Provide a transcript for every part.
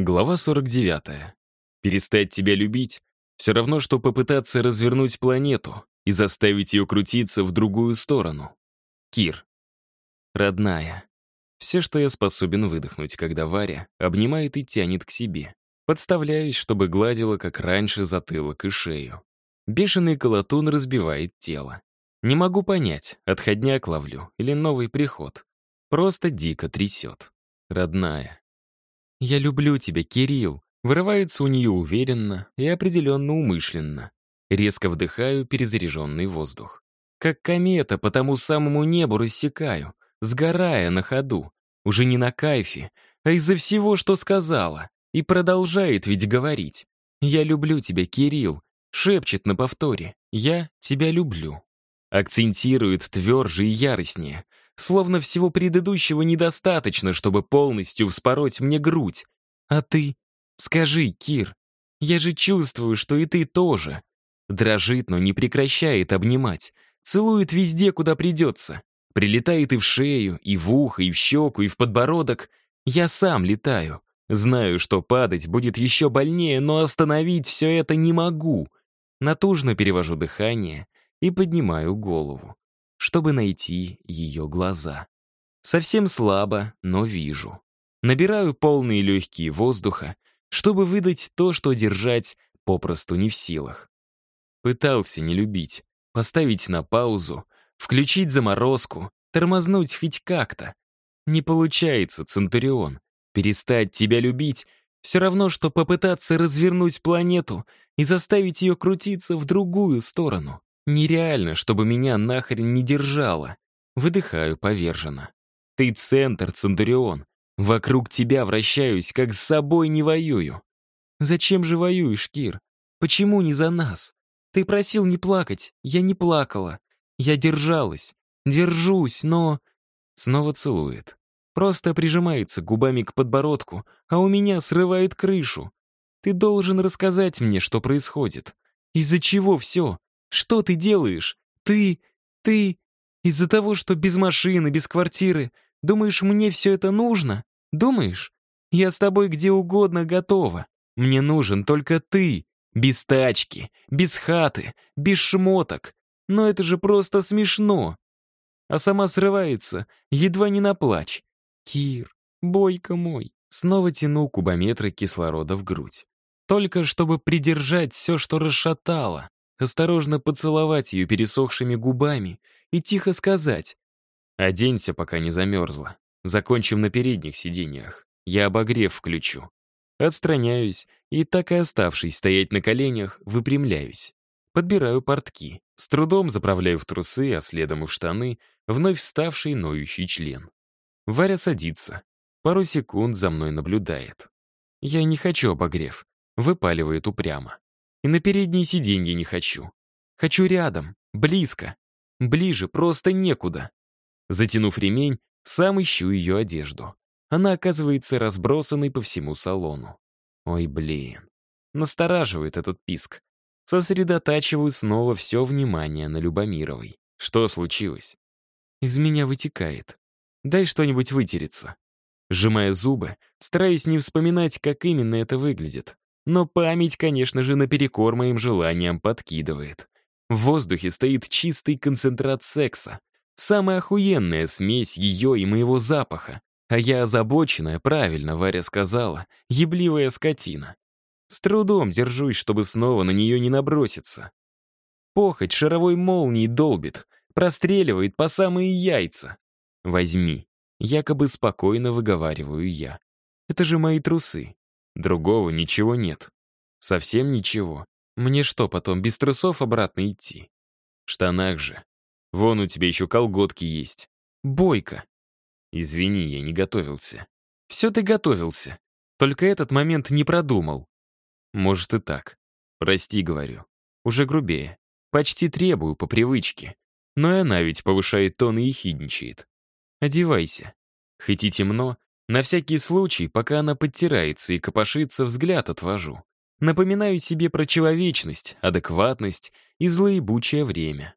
Глава 49. Перестать тебя любить — все равно, что попытаться развернуть планету и заставить ее крутиться в другую сторону. Кир. Родная. Все, что я способен выдохнуть, когда Варя обнимает и тянет к себе. Подставляюсь, чтобы гладила, как раньше, затылок и шею. Бешеный колотун разбивает тело. Не могу понять, отходняк ловлю или новый приход. Просто дико трясет. Родная. «Я люблю тебя, Кирилл», вырывается у нее уверенно и определенно умышленно. Резко вдыхаю перезаряженный воздух. Как комета по тому самому небу рассекаю, сгорая на ходу. Уже не на кайфе, а из-за всего, что сказала. И продолжает ведь говорить. «Я люблю тебя, Кирилл», шепчет на повторе. «Я тебя люблю». Акцентирует тверже и яростнее, Словно всего предыдущего недостаточно, чтобы полностью вспороть мне грудь. А ты? Скажи, Кир, я же чувствую, что и ты тоже. Дрожит, но не прекращает обнимать. Целует везде, куда придется. Прилетает и в шею, и в ухо, и в щеку, и в подбородок. Я сам летаю. Знаю, что падать будет еще больнее, но остановить все это не могу. Натужно перевожу дыхание и поднимаю голову чтобы найти ее глаза. Совсем слабо, но вижу. Набираю полные легкие воздуха, чтобы выдать то, что держать попросту не в силах. Пытался не любить, поставить на паузу, включить заморозку, тормознуть хоть как-то. Не получается, Центурион. Перестать тебя любить — все равно, что попытаться развернуть планету и заставить ее крутиться в другую сторону. Нереально, чтобы меня нахрен не держало. Выдыхаю поверженно. Ты центр, Центурион. Вокруг тебя вращаюсь, как с собой не воюю. Зачем же воюешь, Кир? Почему не за нас? Ты просил не плакать, я не плакала. Я держалась, держусь, но... Снова целует. Просто прижимается губами к подбородку, а у меня срывает крышу. Ты должен рассказать мне, что происходит. Из-за чего все? Что ты делаешь? Ты... ты... Из-за того, что без машины, без квартиры, думаешь, мне все это нужно? Думаешь? Я с тобой где угодно готова. Мне нужен только ты. Без тачки, без хаты, без шмоток. Но это же просто смешно. А сама срывается, едва не на плач. Кир, бойка мой. Снова тяну кубометры кислорода в грудь. Только чтобы придержать все, что расшатало осторожно поцеловать ее пересохшими губами и тихо сказать «Оденься, пока не замерзла. Закончим на передних сиденьях. Я обогрев включу». Отстраняюсь и, так и оставшись стоять на коленях, выпрямляюсь. Подбираю портки, с трудом заправляю в трусы, а следом и в штаны, вновь вставший ноющий член. Варя садится. Пару секунд за мной наблюдает. Я не хочу обогрев. Выпаливает упрямо. И на передние сиденья не хочу. Хочу рядом, близко. Ближе просто некуда. Затянув ремень, сам ищу ее одежду. Она оказывается разбросанной по всему салону. Ой, блин. Настораживает этот писк. Сосредотачиваю снова все внимание на Любомировой. Что случилось? Из меня вытекает. Дай что-нибудь вытереться. Сжимая зубы, стараюсь не вспоминать, как именно это выглядит. Но память, конечно же, наперекор моим желаниям подкидывает. В воздухе стоит чистый концентрат секса. Самая охуенная смесь ее и моего запаха. А я озабоченная, правильно Варя сказала, ебливая скотина. С трудом держусь, чтобы снова на нее не наброситься. Похоть шаровой молнией долбит, простреливает по самые яйца. Возьми. Якобы спокойно выговариваю я. Это же мои трусы. Другого ничего нет. Совсем ничего. Мне что, потом без трусов обратно идти? В штанах же. Вон у тебя еще колготки есть. Бойко. Извини, я не готовился. Все ты готовился. Только этот момент не продумал. Может и так. Прости, говорю. Уже грубее. Почти требую по привычке. Но и она ведь повышает тон и ехидничает. Одевайся. Хоть и темно, на всякий случай, пока она подтирается и копошится, взгляд отвожу. Напоминаю себе про человечность, адекватность и злоебучее время.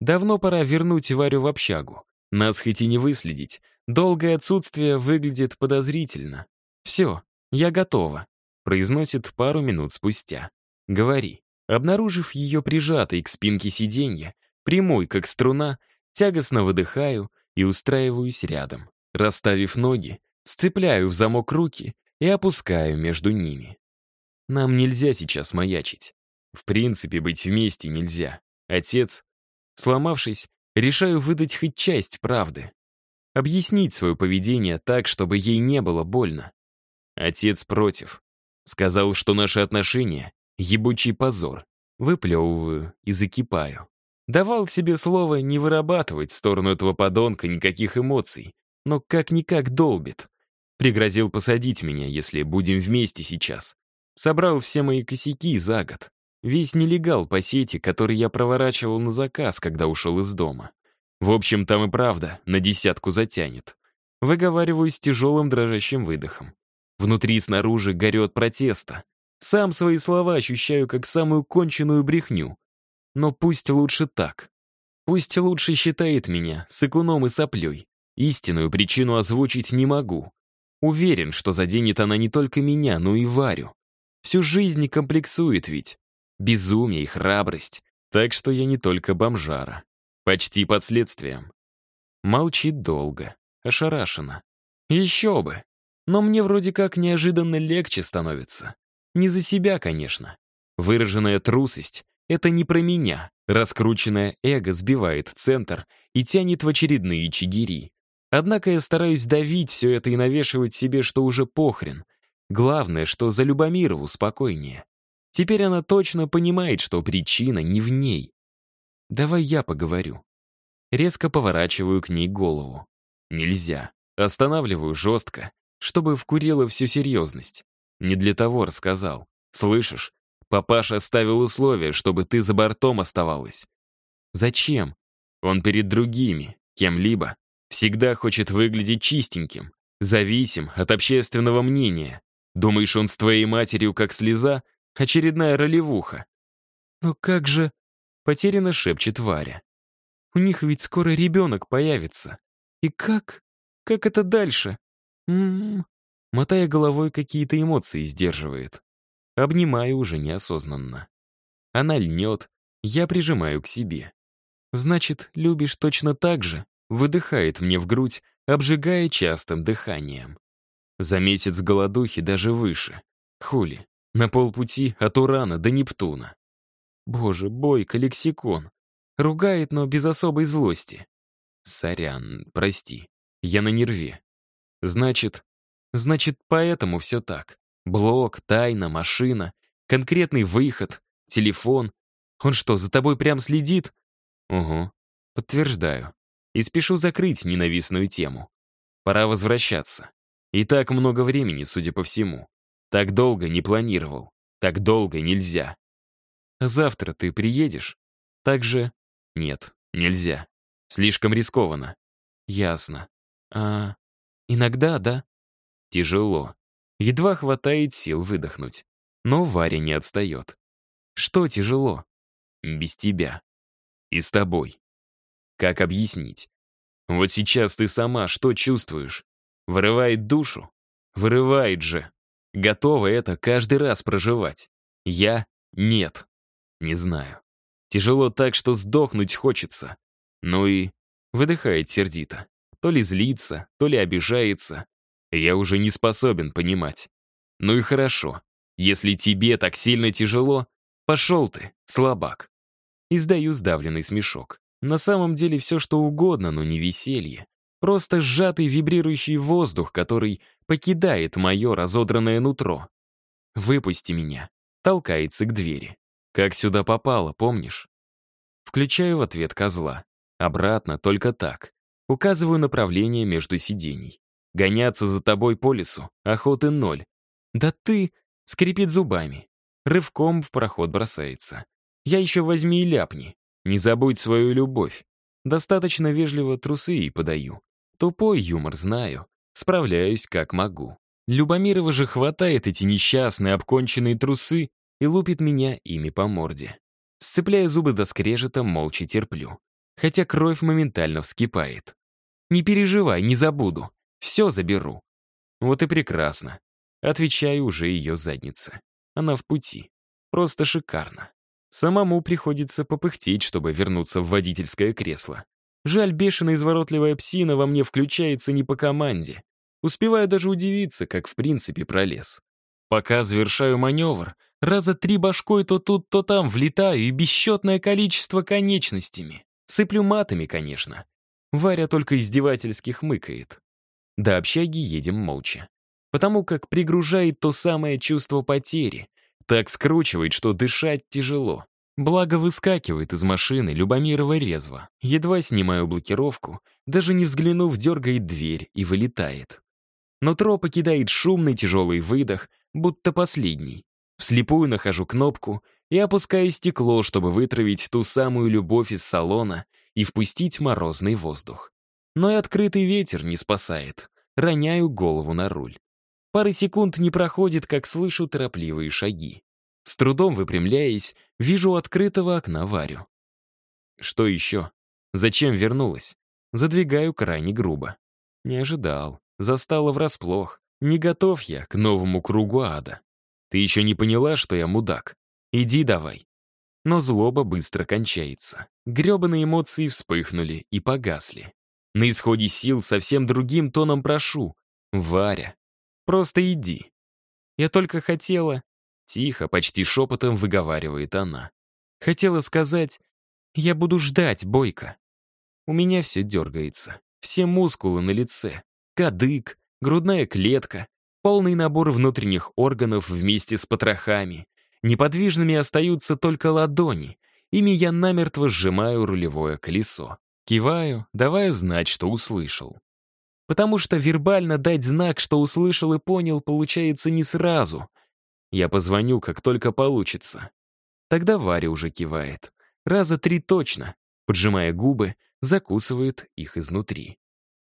Давно пора вернуть Варю в общагу. Нас хоть и не выследить, долгое отсутствие выглядит подозрительно. Все, «Я готова», — произносит пару минут спустя. «Говори». Обнаружив ее прижатой к спинке сиденья, прямой как струна, тягостно выдыхаю и устраиваюсь рядом. Расставив ноги, сцепляю в замок руки и опускаю между ними. Нам нельзя сейчас маячить. В принципе, быть вместе нельзя. Отец, сломавшись, решаю выдать хоть часть правды. Объяснить свое поведение так, чтобы ей не было больно. Отец против. Сказал, что наши отношения — ебучий позор. Выплевываю и закипаю. Давал себе слово не вырабатывать в сторону этого подонка никаких эмоций, но как-никак долбит. Пригрозил посадить меня, если будем вместе сейчас. Собрал все мои косяки за год. Весь нелегал по сети, который я проворачивал на заказ, когда ушел из дома. В общем, там и правда на десятку затянет. Выговариваю с тяжелым дрожащим выдохом. Внутри и снаружи горет протеста. Сам свои слова ощущаю как самую конченую брехню. Но пусть лучше так. Пусть лучше считает меня сыкуном и соплей. Истинную причину озвучить не могу. Уверен, что заденет она не только меня, но и Варю. Всю жизнь комплексует ведь. Безумие и храбрость. Так что я не только бомжара. Почти под следствием. Молчит долго, ошарашенно. Еще бы. Но мне вроде как неожиданно легче становится. Не за себя, конечно. Выраженная трусость — это не про меня. Раскрученное эго сбивает центр и тянет в очередные чигири. Однако я стараюсь давить все это и навешивать себе, что уже похрен. Главное, что за Любомирову спокойнее. Теперь она точно понимает, что причина не в ней. Давай я поговорю. Резко поворачиваю к ней голову. Нельзя. Останавливаю жестко, чтобы вкурила всю серьезность. Не для того рассказал. Слышишь? Папаша ставил условия, чтобы ты за бортом оставалась. Зачем? Он перед другими, кем-либо, всегда хочет выглядеть чистеньким, зависим от общественного мнения. Думаешь, он с твоей матерью как слеза? Очередная ролевуха. Но как же... Потерянно шепчет Варя. У них ведь скоро ребенок появится. И как? Как это дальше? М-м-м. Мотая головой, какие-то эмоции сдерживает. Обнимаю уже неосознанно. Она льнет, я прижимаю к себе. Значит, любишь точно так же? Выдыхает мне в грудь, обжигая частым дыханием. За месяц голодухи даже выше. Хули. На полпути от Урана до Нептуна. Боже, бойко, лексикон. Ругает, но без особой злости. Сорян, прости. Я на нерве. Значит, значит, поэтому все так. Блок, тайна, машина, конкретный выход, телефон. Он что, за тобой прям следит? Угу. Подтверждаю. И спешу закрыть ненавистную тему. Пора возвращаться. И так много времени, судя по всему. Так долго не планировал. Так долго нельзя. Завтра ты приедешь? Так же... Нет, нельзя. Слишком рискованно. Ясно. А иногда, да? Тяжело. Едва хватает сил выдохнуть. Но Варя не отстает. Что тяжело? Без тебя. И с тобой. Как объяснить? Вот сейчас ты сама что чувствуешь? Вырывает душу? Вырывает же. Готова это каждый раз проживать. Я — нет. Не знаю. Тяжело так, что сдохнуть хочется. Ну и выдыхает сердито. То ли злится, то ли обижается. Я уже не способен понимать. Ну и хорошо. Если тебе так сильно тяжело, пошел ты, слабак. Издаю сдавленный смешок. На самом деле все что угодно, но не веселье. Просто сжатый вибрирующий воздух, который покидает мое разодранное нутро. «Выпусти меня», толкается к двери. Как сюда попало, помнишь? Включаю в ответ козла. Обратно, только так. Указываю направление между сидений. Гоняться за тобой по лесу, охоты ноль. Да ты... Скрипит зубами. Рывком в проход бросается. Я еще возьми и ляпни. Не забудь свою любовь. Достаточно вежливо трусы и подаю. Тупой юмор знаю. Справляюсь как могу. Любомирова же хватает эти несчастные обконченные трусы и лупит меня ими по морде. Сцепляя зубы до скрежета, молча терплю. Хотя кровь моментально вскипает. «Не переживай, не забуду. Все заберу». Вот и прекрасно. Отвечаю уже ее задница. Она в пути. Просто шикарно. Самому приходится попыхтеть, чтобы вернуться в водительское кресло. Жаль, бешеная изворотливая псина во мне включается не по команде. Успеваю даже удивиться, как в принципе пролез. Пока завершаю маневр, раза три башкой то тут, то там влетаю и бесчетное количество конечностями. Сыплю матами, конечно. Варя только издевательски хмыкает. До общаги едем молча. Потому как пригружает то самое чувство потери. Так скручивает, что дышать тяжело. Благо выскакивает из машины Любомирова резво. Едва снимаю блокировку, даже не взглянув, дергает дверь и вылетает. Нутро покидает шумный тяжелый выдох, будто последний. Вслепую нахожу кнопку и опускаю стекло, чтобы вытравить ту самую любовь из салона и впустить морозный воздух. Но и открытый ветер не спасает. Роняю голову на руль. Пары секунд не проходит, как слышу торопливые шаги. С трудом выпрямляясь, вижу открытого окна Варю. Что еще? Зачем вернулась? Задвигаю крайне грубо. Не ожидал. Застала врасплох. Не готов я к новому кругу ада. Ты еще не поняла, что я мудак? Иди давай. Но злоба быстро кончается. Гребаные эмоции вспыхнули и погасли. На исходе сил совсем другим тоном прошу. Варя, просто иди. Я только хотела... Тихо, почти шепотом выговаривает она. Хотела сказать, я буду ждать, Бойко. У меня все дергается. Все мускулы на лице. Кадык, грудная клетка, полный набор внутренних органов вместе с потрохами. Неподвижными остаются только ладони. Ими я намертво сжимаю рулевое колесо. Киваю, давая знать, что услышал. Потому что вербально дать знак, что услышал и понял, получается не сразу. Я позвоню, как только получится. Тогда Варя уже кивает. Раза три точно. Поджимая губы, закусывает их изнутри.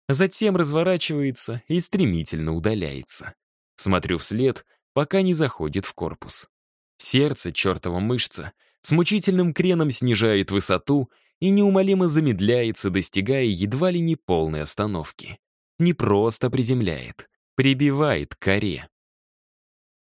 Затем разворачивается и стремительно удаляется. Смотрю вслед, пока не заходит в корпус. Сердце, чертова мышца, с мучительным креном снижает высоту и неумолимо замедляется, достигая едва ли не полной остановки. Не просто приземляет, прибивает к коре.